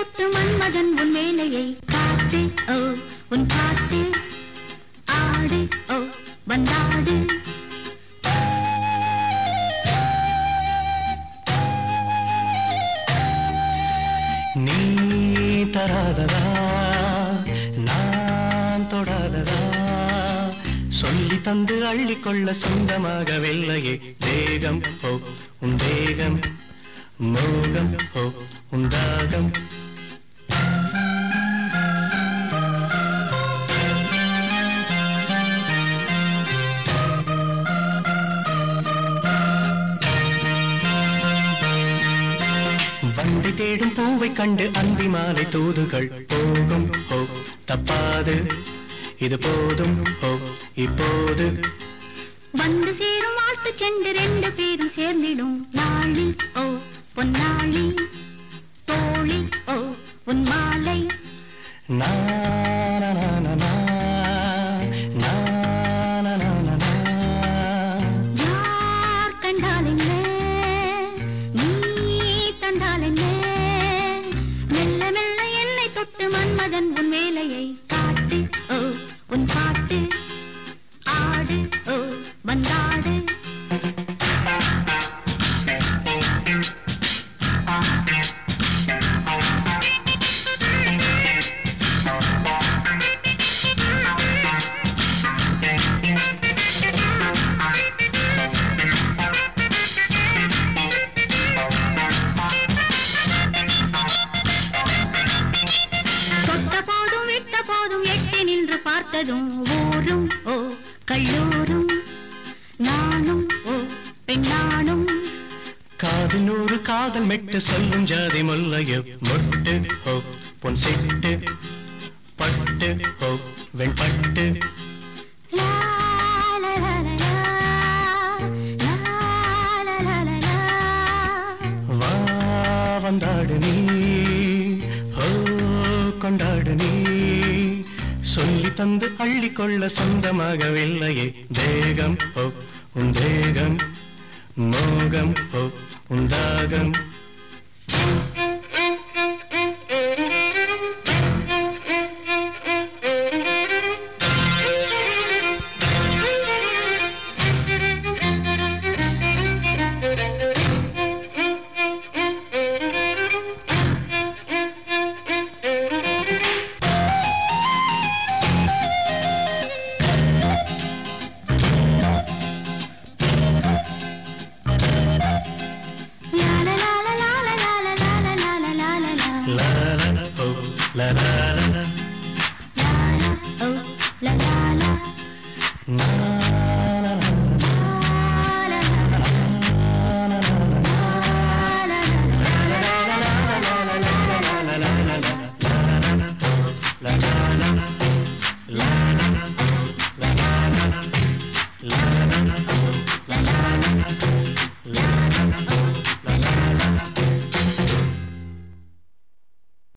மெல்ல தொட்டு மன்மதன் உன் வேலையை காத்து ஓ உன் காத்து. ஆடு ஓ வந்தாடு. நீ தராததா நான் தொடாததா? சொல்லி தந்து அள்ளிக்கொள்ள சொந்தமாகவில்லையே. தேகம் ஓ உன் தேகம். மோகம் ஓ உன் தாகம். தேடும் பூவை கண்டு அந்தி மாலை தூதுகள். போகும் ஓ தப்பாது. இது போதும் ஓ இப்போது. வந்து சேரும் வாழ்த்து சென்று ரெண்டு பேரும் சேர்ந்திடும். நாளி ஓ பொன்னாளி. தோழி ஓ உன்மா காதன் உன் மேலையை காட்டி உன் பா இருப்பதும் ஊரும் ஓ கல்லூரும். நானும் ஓ பெண்ணானும். காதில் ஒரு காதல் மெட்டு சொல்லும் ஜாதி முல்லைய மொட்டு ஓ பொன் செட்டு பட்டு ஓ வெண்பட்டு. வந்தாடு நீ கொண்டாடு நீ. தந்து அள்ளிக்கொள்ள சொந்தமாகவில்லையே. தேகம் ஓ உன் தேகம். மோகம் ஓ உன் தாகம். la la la la